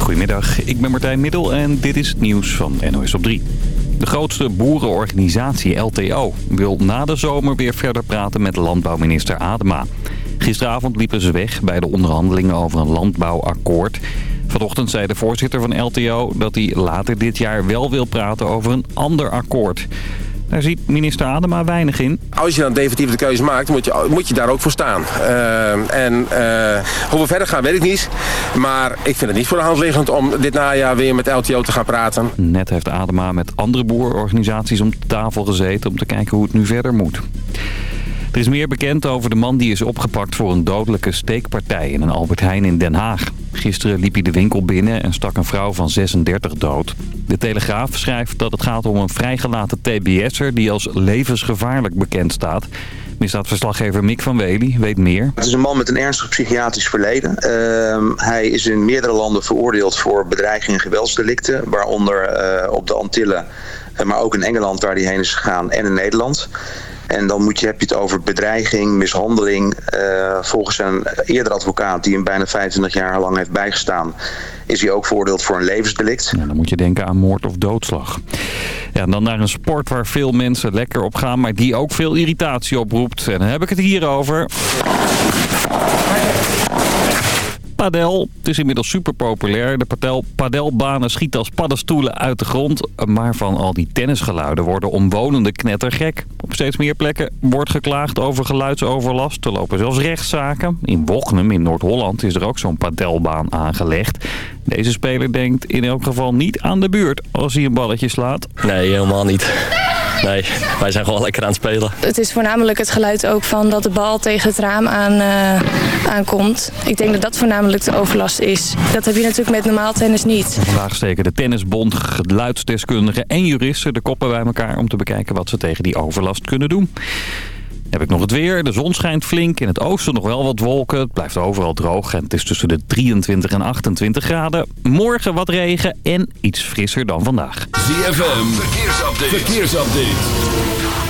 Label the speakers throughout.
Speaker 1: Goedemiddag, ik ben Martijn Middel en dit is het nieuws van NOS op 3. De grootste boerenorganisatie LTO wil na de zomer weer verder praten met landbouwminister Adema. Gisteravond liepen ze weg bij de onderhandelingen over een landbouwakkoord. Vanochtend zei de voorzitter van LTO dat hij later dit jaar wel wil praten over een ander akkoord. Daar ziet minister Adema weinig in.
Speaker 2: Als je dan definitief de keuze maakt, moet je, moet je daar ook voor staan. Uh, en uh, hoe we verder gaan, weet ik niet. Maar ik vind het niet voor de hand liggend om dit najaar weer met LTO te gaan praten.
Speaker 1: Net heeft Adema met andere boerorganisaties om tafel gezeten om te kijken hoe het nu verder moet. Er is meer bekend over de man die is opgepakt voor een dodelijke steekpartij in een Albert Heijn in Den Haag. Gisteren liep hij de winkel binnen en stak een vrouw van 36 dood. De Telegraaf schrijft dat het gaat om een vrijgelaten TBS'er die als levensgevaarlijk bekend staat. Misdaadverslaggever Mick van Wely weet meer.
Speaker 3: Het is een man met een ernstig psychiatrisch verleden. Uh, hij is in meerdere landen veroordeeld voor bedreiging en geweldsdelicten. Waaronder uh, op de Antillen, maar ook in Engeland waar hij heen is gegaan en in Nederland. En dan moet je, heb je het over bedreiging, mishandeling. Uh, volgens een eerder advocaat die hem bijna 25 jaar lang heeft bijgestaan... is hij ook veroordeeld voor een levensdelict.
Speaker 1: Ja, dan moet je denken aan moord of doodslag. Ja, en dan naar een sport waar veel mensen lekker op gaan... maar die ook veel irritatie oproept. En dan heb ik het hier over padel. Het is inmiddels super populair. De padel, padelbanen schieten als paddenstoelen uit de grond. Maar van al die tennisgeluiden worden omwonenden knettergek. Op steeds meer plekken wordt geklaagd over geluidsoverlast. Er lopen zelfs rechtszaken. In Wochnum in Noord-Holland is er ook zo'n padelbaan aangelegd. Deze speler denkt in elk geval niet aan de buurt als hij een balletje slaat.
Speaker 4: Nee, helemaal niet. Nee, wij zijn gewoon lekker aan het spelen.
Speaker 5: Het is voornamelijk het geluid ook van dat de bal tegen het raam aan, uh, aankomt. Ik denk dat dat voornamelijk de overlast is. Dat heb je natuurlijk met normaal tennis niet.
Speaker 1: Vandaag steken de Tennisbond, geluidsdeskundigen en juristen de koppen bij elkaar... om te bekijken wat ze tegen die overlast kunnen doen. Heb ik nog het weer. De zon schijnt flink. In het oosten nog wel wat wolken. Het blijft overal droog. En het is tussen de 23 en 28 graden. Morgen wat regen en iets frisser dan vandaag.
Speaker 6: ZFM. Verkeersupdate. Verkeersupdate.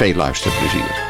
Speaker 7: veel luisterplezier.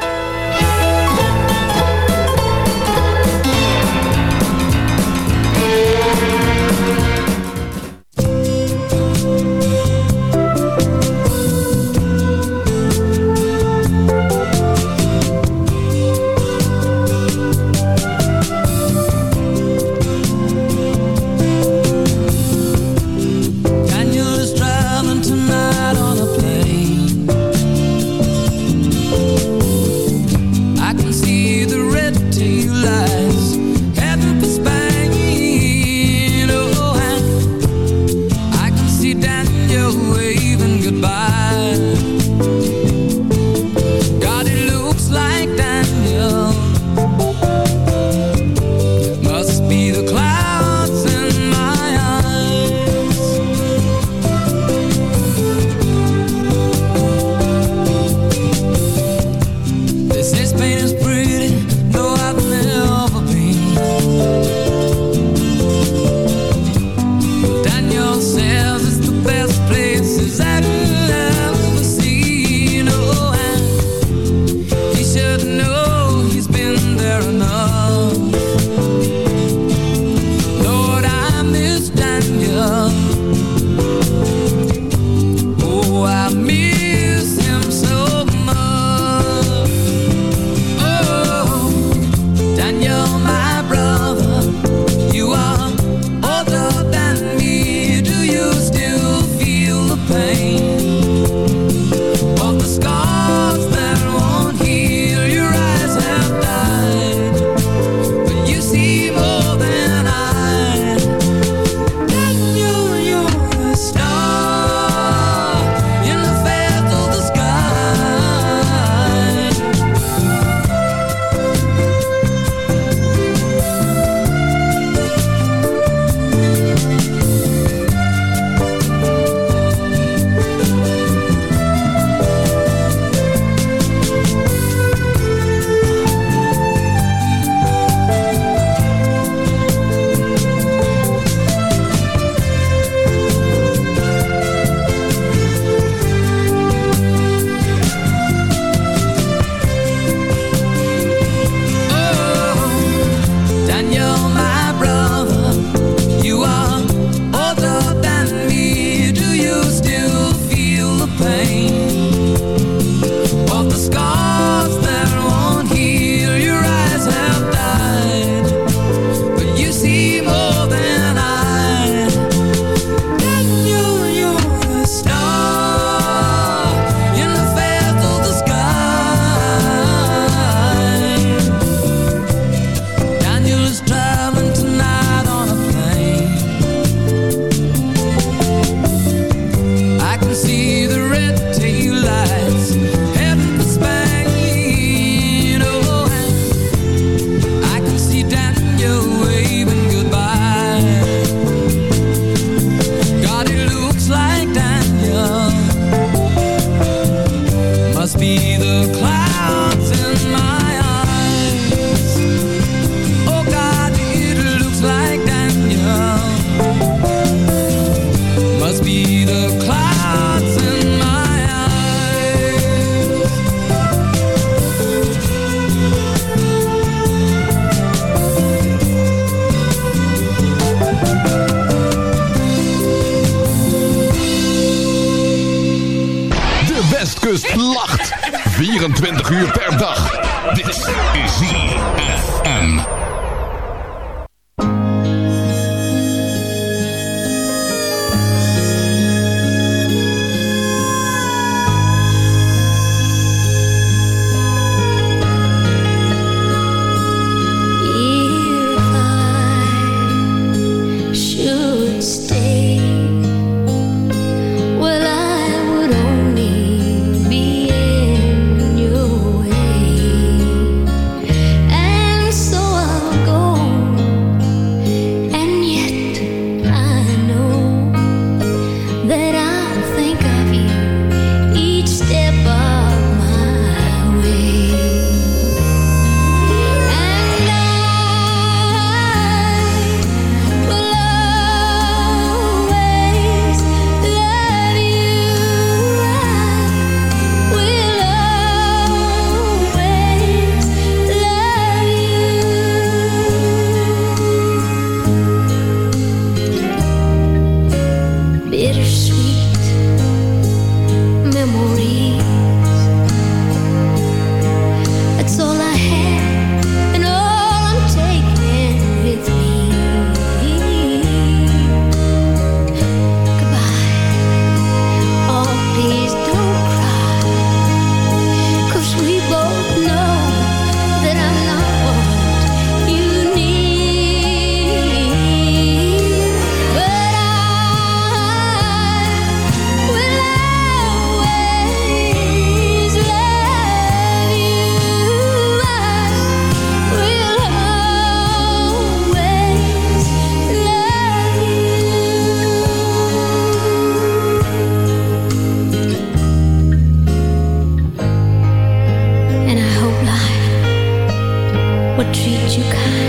Speaker 8: treat you kind.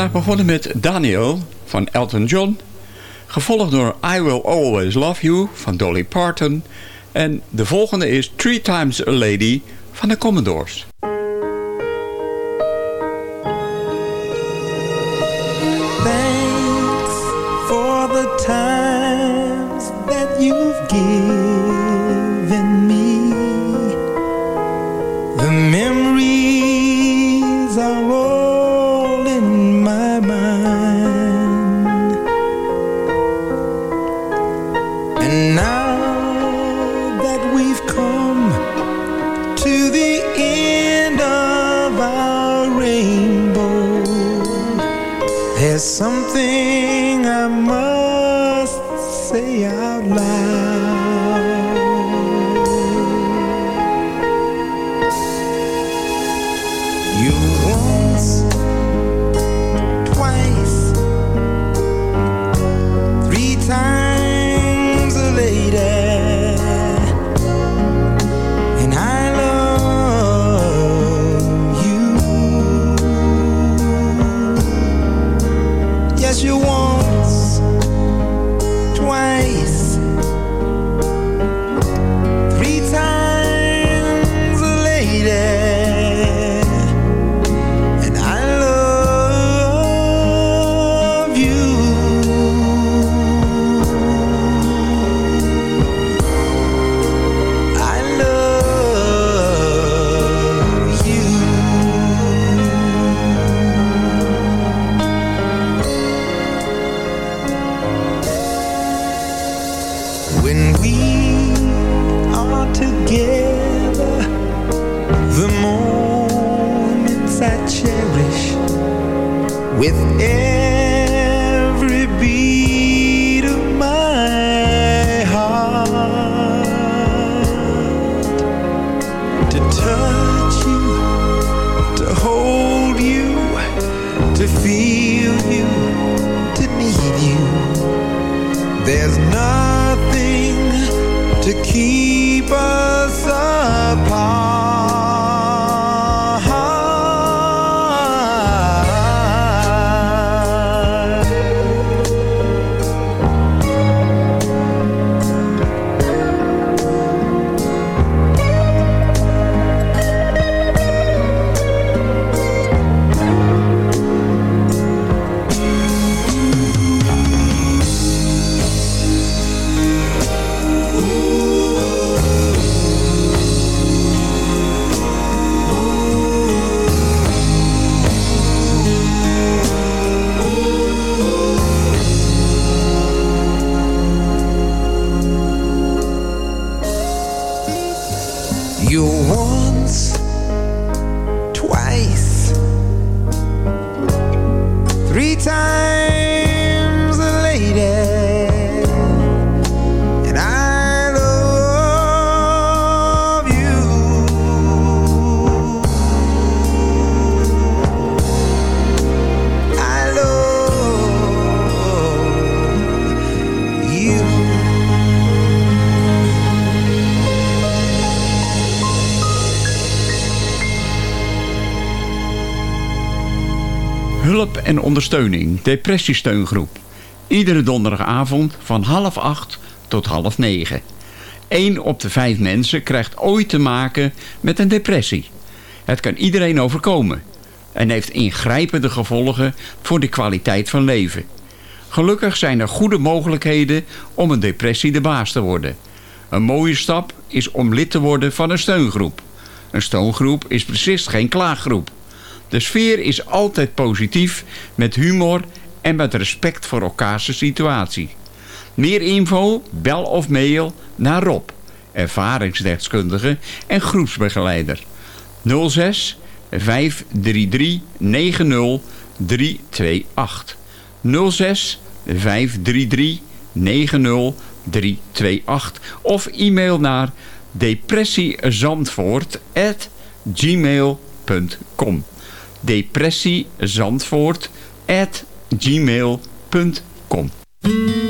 Speaker 7: vandaag begonnen met Daniel van Elton John. Gevolgd door I Will Always Love You van Dolly Parton. En de volgende is Three Times a Lady van de Commodores.
Speaker 9: out loud.
Speaker 7: Ondersteuning, depressiesteungroep. Iedere donderdagavond van half acht tot half negen. Eén op de vijf mensen krijgt ooit te maken met een depressie. Het kan iedereen overkomen en heeft ingrijpende gevolgen voor de kwaliteit van leven. Gelukkig zijn er goede mogelijkheden om een depressie de baas te worden. Een mooie stap is om lid te worden van een steungroep. Een steungroep is precies geen klaaggroep. De sfeer is altijd positief, met humor en met respect voor elkaars situatie. Meer info, bel of mail naar Rob, ervaringsdeskundige en groepsbegeleider. 06 533 90 328. 06 533 90 328 of e-mail naar depressiezandvoort@gmail.com depressiezandvoort@gmail.com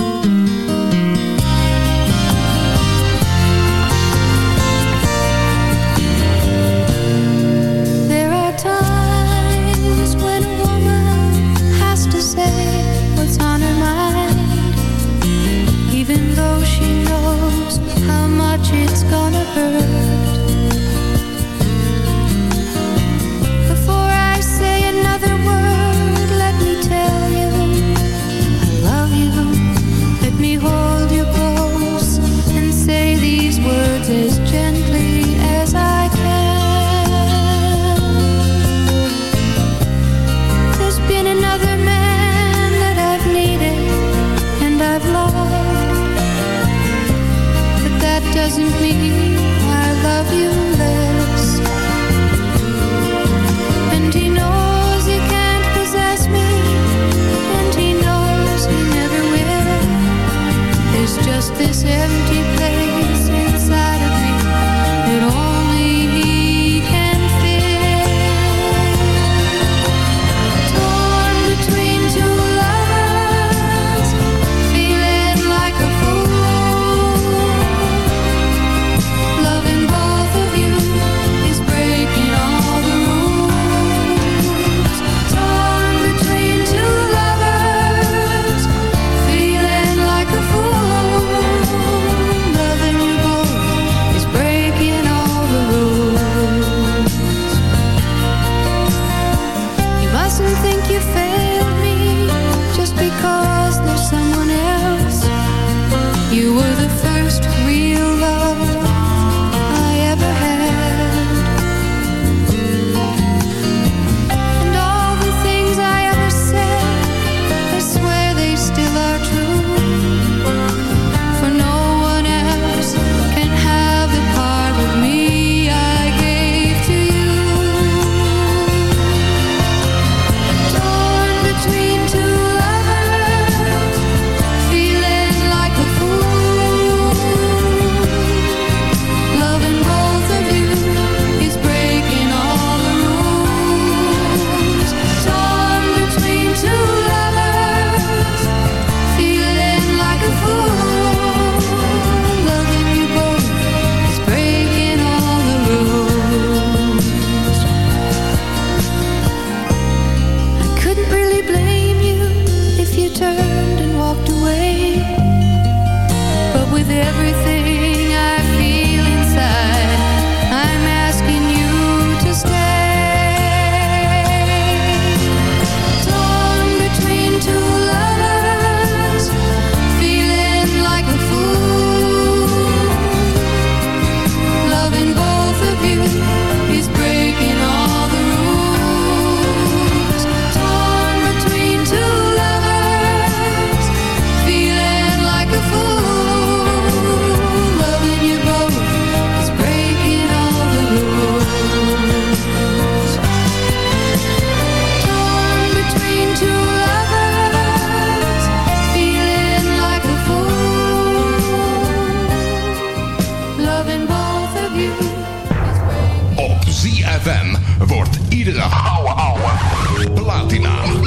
Speaker 9: wordt iedere ouwe ouwe platina.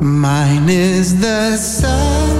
Speaker 10: Mine is the sunlight,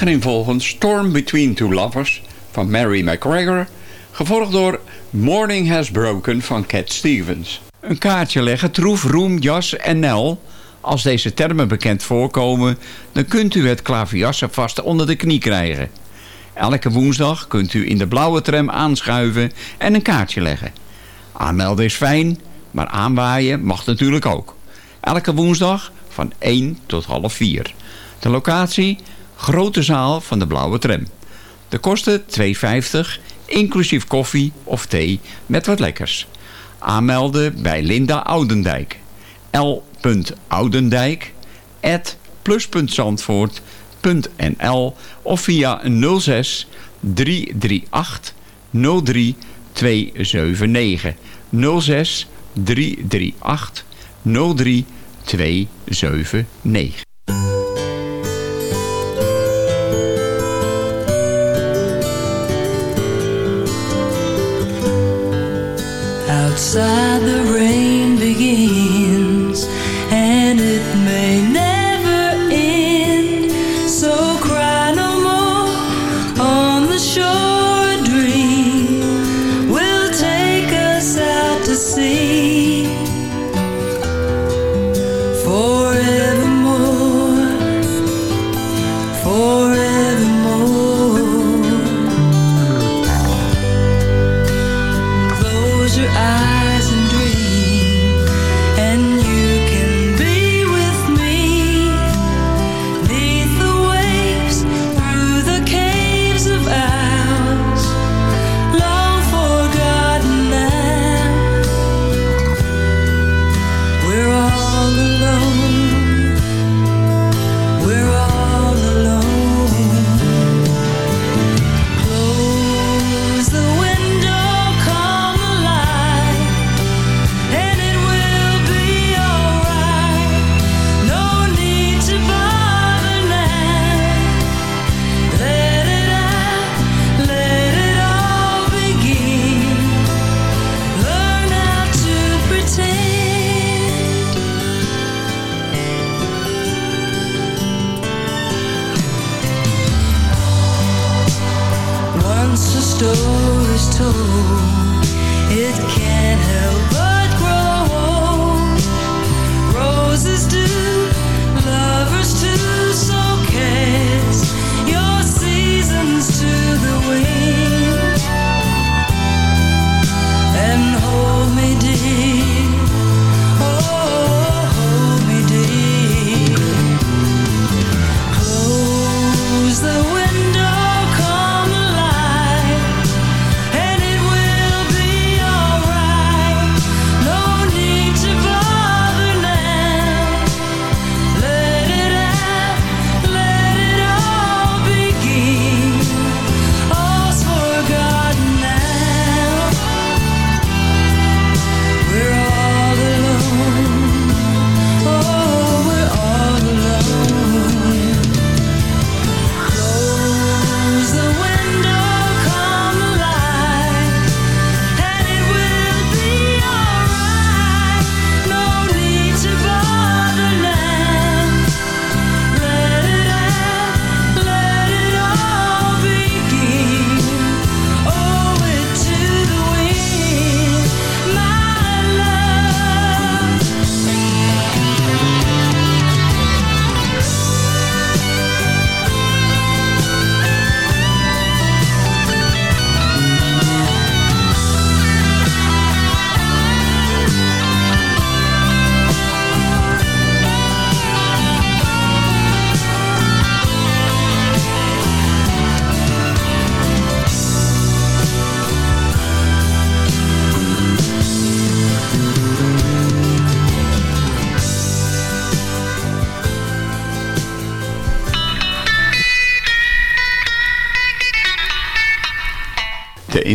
Speaker 7: achtereenvolgens Storm Between Two Lovers van Mary McGregor, gevolgd door Morning Has Broken van Cat Stevens. Een kaartje leggen, troef, roem, jas en nel. Als deze termen bekend voorkomen, dan kunt u het klaverjassen vast onder de knie krijgen. Elke woensdag kunt u in de blauwe tram aanschuiven en een kaartje leggen. Aanmelden is fijn, maar aanwaaien mag natuurlijk ook. Elke woensdag van 1 tot half 4. De locatie, grote zaal van de blauwe tram. De kosten 2,50, inclusief koffie of thee met wat lekkers. Aanmelden bij Linda Oudendijk. l.oudendijk at plus.zandvoort.nl of via 06 338 03 279 06 338 03
Speaker 11: passar.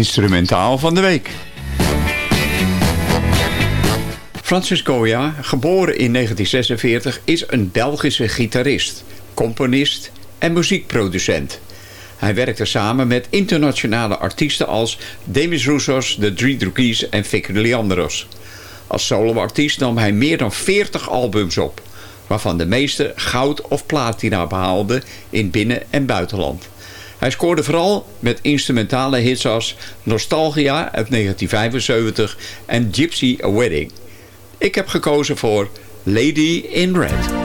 Speaker 11: Instrumentaal van de week. Francis Goya, geboren in 1946, is een Belgische gitarist, componist en muziekproducent. Hij werkte samen met internationale artiesten als Demis Roussos, de Drie Droogies en Vic Leandros. Als soloartiest nam hij meer dan 40 albums op, waarvan de meeste goud of platina behaalden in binnen- en buitenland. Hij scoorde vooral met instrumentale hits als Nostalgia uit 1975 en Gypsy Wedding. Ik heb gekozen voor Lady in Red.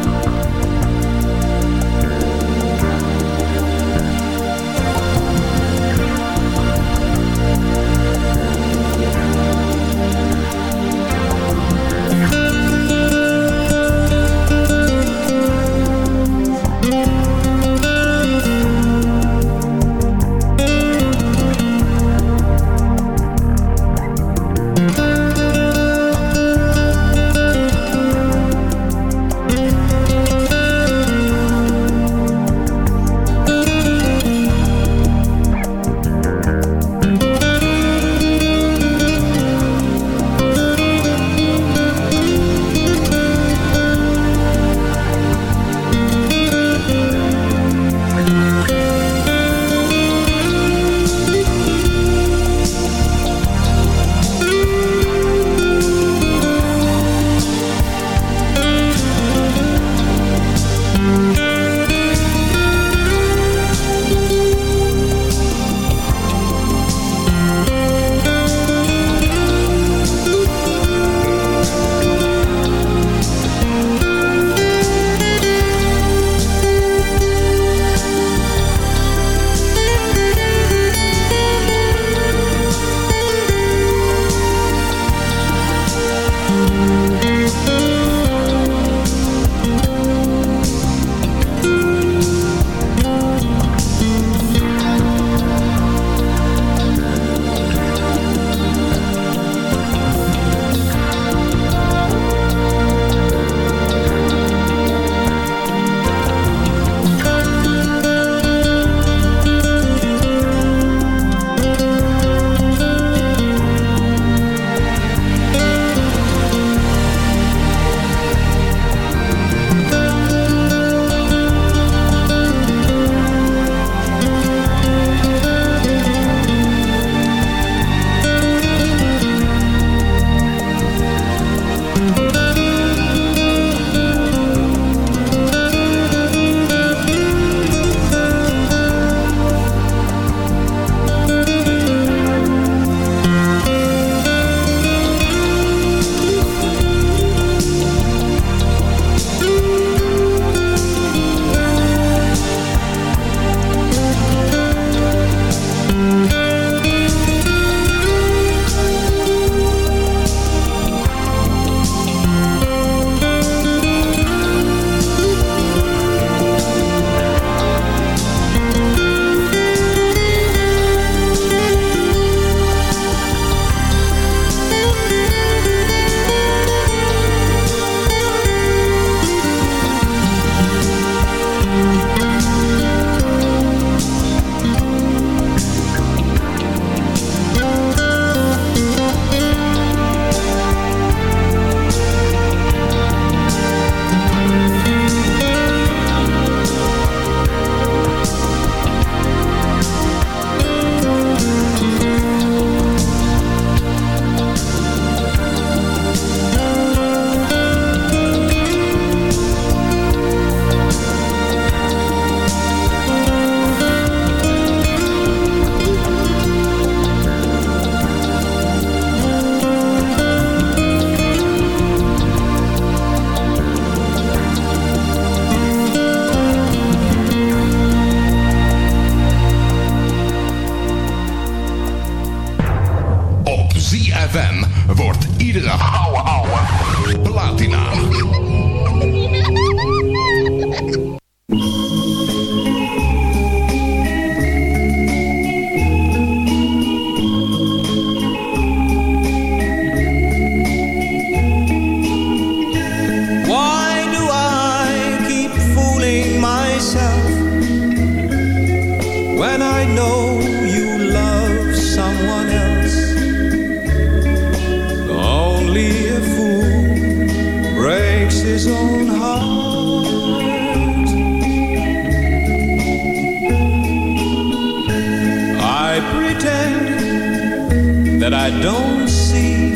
Speaker 11: that I don't see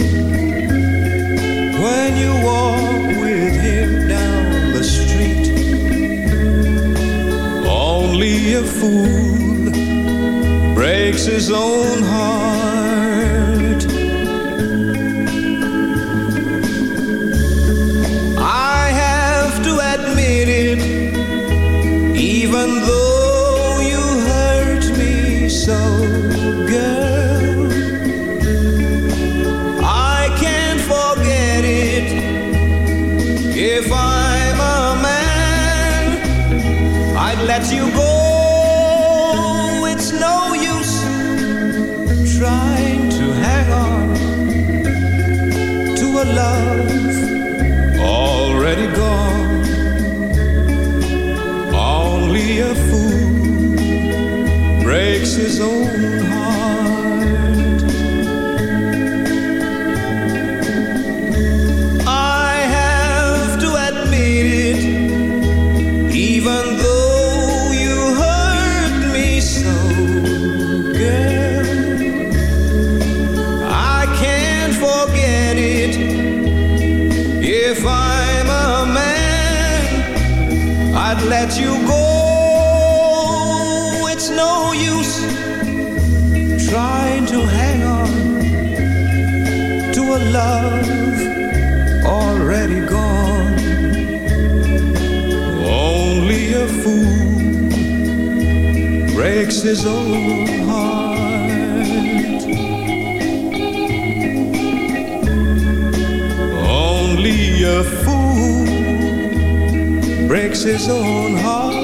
Speaker 11: when you walk with him down the street. Only a fool breaks his own heart his own heart. I have to admit it, even though you hurt me so, girl. I can't forget it if I'm a man. I'd let you his own heart. Only a fool breaks his own heart.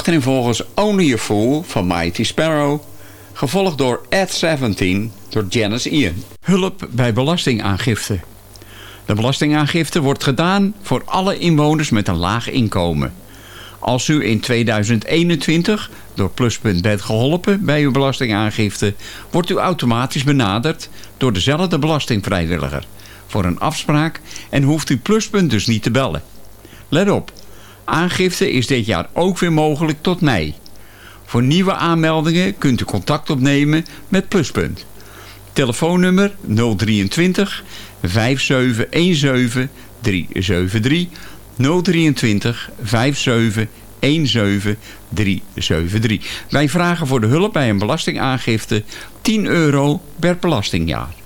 Speaker 12: Achterin volgens Only a
Speaker 7: Fool van Mighty Sparrow. Gevolgd door At 17 door Janice Ian. Hulp bij belastingaangifte. De belastingaangifte wordt gedaan voor alle inwoners met een laag inkomen. Als u in 2021 door Pluspunt bent geholpen bij uw belastingaangifte... wordt u automatisch benaderd door dezelfde belastingvrijwilliger... voor een afspraak en hoeft u Pluspunt dus niet te bellen. Let op, Aangifte is dit jaar ook weer mogelijk tot mei. Voor nieuwe aanmeldingen kunt u contact opnemen met Pluspunt. Telefoonnummer 023 5717 373 023 5717 373. Wij vragen voor de hulp bij een belastingaangifte 10 euro per belastingjaar.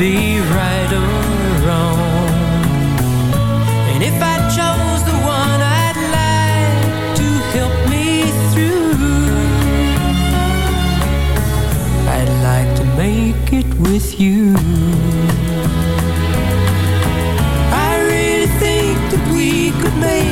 Speaker 11: Be right or wrong. And if I chose the one I'd like to help me through, I'd like to make it with you. I really think that we could make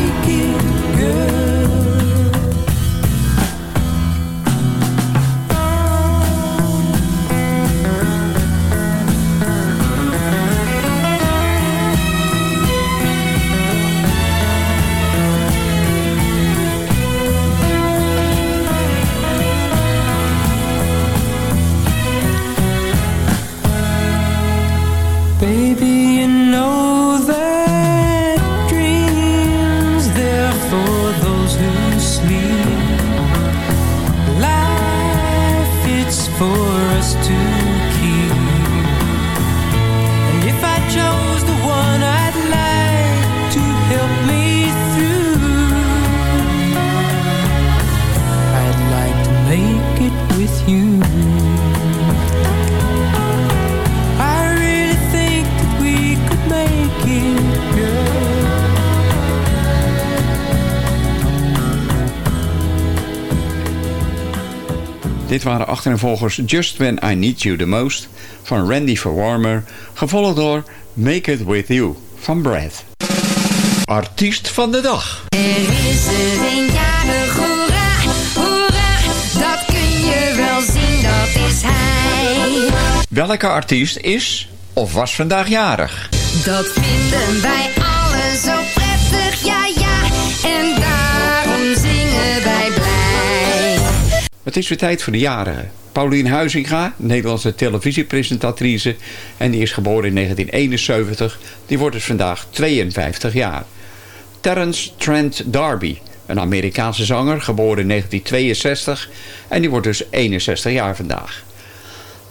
Speaker 7: Dit waren achtereenvolgens Just When I Need You The Most van Randy Verwarmer, gevolgd door Make It With You van Brad. Artiest van de dag.
Speaker 8: Er is er een jarig, hoera, hoera, dat kun je wel zien, dat is hij.
Speaker 7: Welke artiest is of was vandaag jarig?
Speaker 8: Dat vinden wij
Speaker 7: Het is weer tijd voor de jarigen. Paulien Huizinga, Nederlandse televisiepresentatrice... en die is geboren in 1971. Die wordt dus vandaag 52 jaar. Terence Trent D'Arby, een Amerikaanse zanger, geboren in 1962... en die wordt dus 61 jaar vandaag.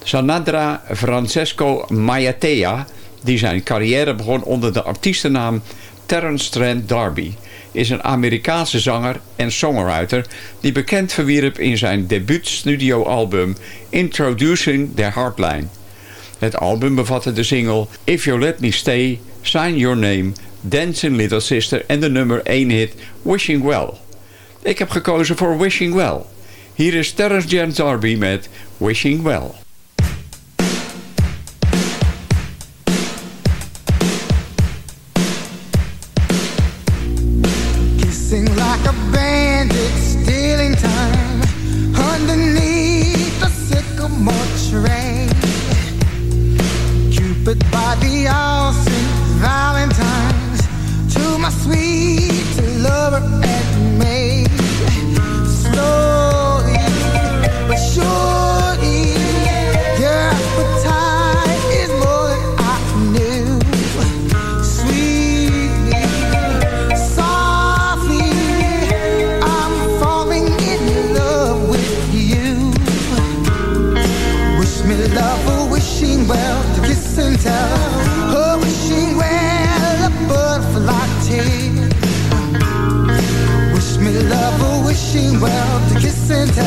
Speaker 7: Sanadra Francesco Maiatea, die zijn carrière begon onder de artiestennaam Terence Trent D'Arby
Speaker 13: is een Amerikaanse zanger en songwriter... die bekend verwierp in zijn debuutstudioalbum Introducing the Hardline. Het album bevatte de single If You Let Me Stay, Sign Your Name... Dancing Little Sister en de nummer 1 hit Wishing Well. Ik heb gekozen voor Wishing Well. Hier is Terence James Darby met Wishing Well.
Speaker 7: sentence.